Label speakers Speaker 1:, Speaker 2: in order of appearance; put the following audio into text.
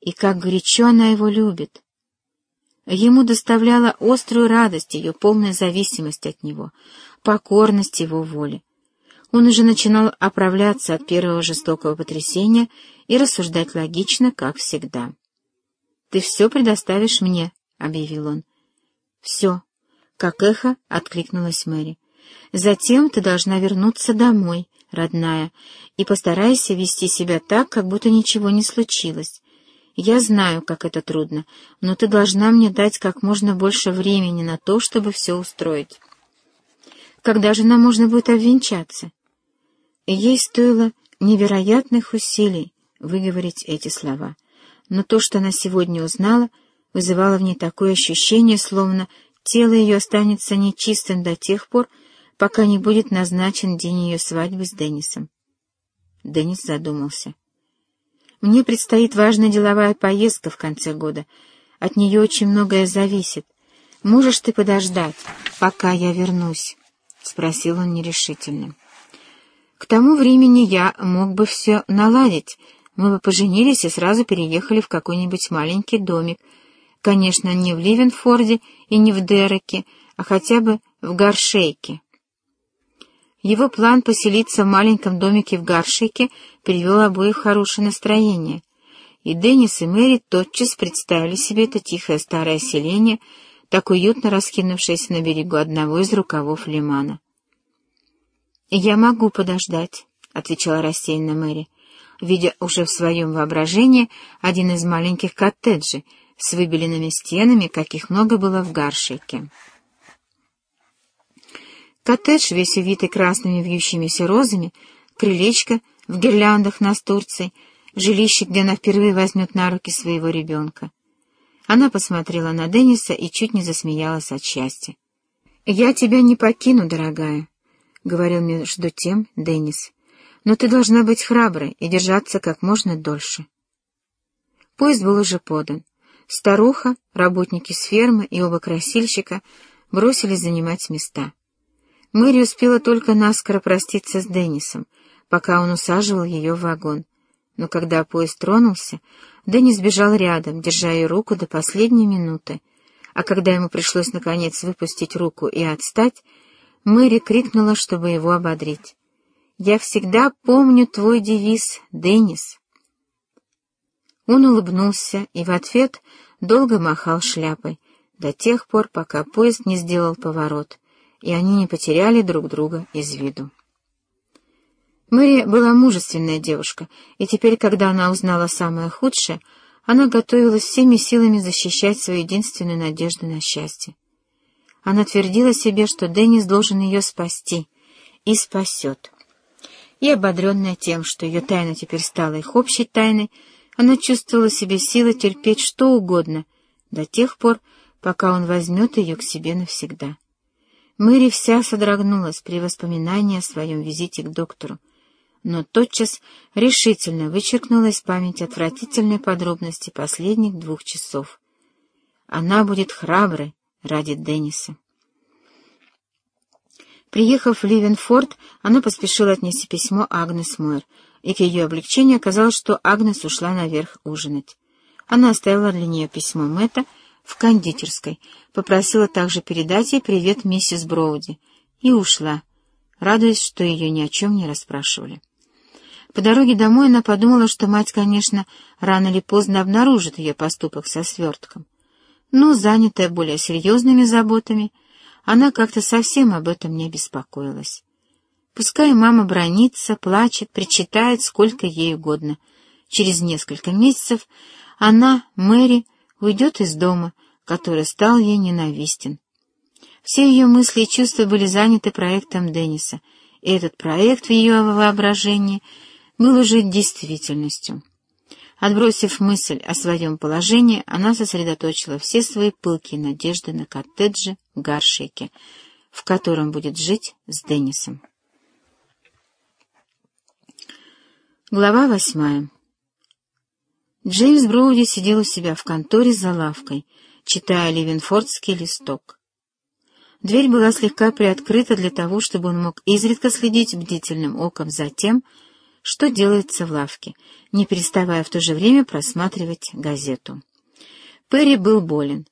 Speaker 1: и как горячо она его любит. Ему доставляла острую радость ее полная зависимость от него, покорность его воле. Он уже начинал оправляться от первого жестокого потрясения и рассуждать логично, как всегда. «Ты все предоставишь мне», — объявил он. «Все», — как эхо откликнулась Мэри. «Затем ты должна вернуться домой, родная, и постарайся вести себя так, как будто ничего не случилось. Я знаю, как это трудно, но ты должна мне дать как можно больше времени на то, чтобы все устроить. Когда же нам можно будет обвенчаться?» ей стоило невероятных усилий выговорить эти слова, но то, что она сегодня узнала, вызывало в ней такое ощущение, словно тело ее останется нечистым до тех пор, пока не будет назначен день ее свадьбы с Деннисом. Деннис задумался. «Мне предстоит важная деловая поездка в конце года. От нее очень многое зависит. Можешь ты подождать, пока я вернусь?» — спросил он нерешительно. «К тому времени я мог бы все наладить. Мы бы поженились и сразу переехали в какой-нибудь маленький домик. Конечно, не в Ливенфорде и не в Дереке, а хотя бы в Горшейке». Его план поселиться в маленьком домике в Гаршике привел обоих в хорошее настроение, и Деннис и Мэри тотчас представили себе это тихое старое селение, так уютно раскинувшееся на берегу одного из рукавов лимана. «Я могу подождать», — отвечала рассеянно Мэри, видя уже в своем воображении один из маленьких коттеджей с выбеленными стенами, каких много было в Гаршике. Коттедж, весь увитый красными вьющимися розами, крылечко в гирляндах настурций, жилище, где она впервые возьмет на руки своего ребенка. Она посмотрела на Денниса и чуть не засмеялась от счастья. «Я тебя не покину, дорогая», — говорил между тем Деннис. «Но ты должна быть храброй и держаться как можно дольше». Поезд был уже подан. Старуха, работники с фермы и оба красильщика бросились занимать места. Мэри успела только наскоро проститься с Деннисом, пока он усаживал ее в вагон. Но когда поезд тронулся, Деннис бежал рядом, держа ее руку до последней минуты, а когда ему пришлось наконец выпустить руку и отстать, Мэри крикнула, чтобы его ободрить. «Я всегда помню твой девиз, Деннис». Он улыбнулся и в ответ долго махал шляпой, до тех пор, пока поезд не сделал поворот — и они не потеряли друг друга из виду. Мэри была мужественная девушка, и теперь, когда она узнала самое худшее, она готовилась всеми силами защищать свою единственную надежду на счастье. Она твердила себе, что Деннис должен ее спасти, и спасет. И, ободренная тем, что ее тайна теперь стала их общей тайной, она чувствовала себе силы терпеть что угодно до тех пор, пока он возьмет ее к себе навсегда. Мэри вся содрогнулась при воспоминании о своем визите к доктору, но тотчас решительно вычеркнула из памяти отвратительные подробности последних двух часов. Она будет храброй ради Денниса. Приехав в Ливенфорд, она поспешила отнести письмо Агнес Мойер, и к ее облегчению оказалось, что Агнес ушла наверх ужинать. Она оставила для нее письмо Мэтта, в кондитерской, попросила также передать ей привет миссис Броуди и ушла, радуясь, что ее ни о чем не расспрашивали. По дороге домой она подумала, что мать, конечно, рано или поздно обнаружит ее поступок со свертком. Но, занятая более серьезными заботами, она как-то совсем об этом не беспокоилась. Пускай мама бронится, плачет, причитает сколько ей угодно. Через несколько месяцев она, Мэри, уйдет из дома, который стал ей ненавистен. Все ее мысли и чувства были заняты проектом Денниса, и этот проект в ее воображении был уже действительностью. Отбросив мысль о своем положении, она сосредоточила все свои пылкие надежды на коттедже в Гаршеке, в котором будет жить с Деннисом. Глава восьмая Джеймс Броуди сидел у себя в конторе за лавкой, читая Ливенфордский листок. Дверь была слегка приоткрыта для того, чтобы он мог изредка следить бдительным оком за тем, что делается в лавке, не переставая в то же время просматривать газету. Перри был болен.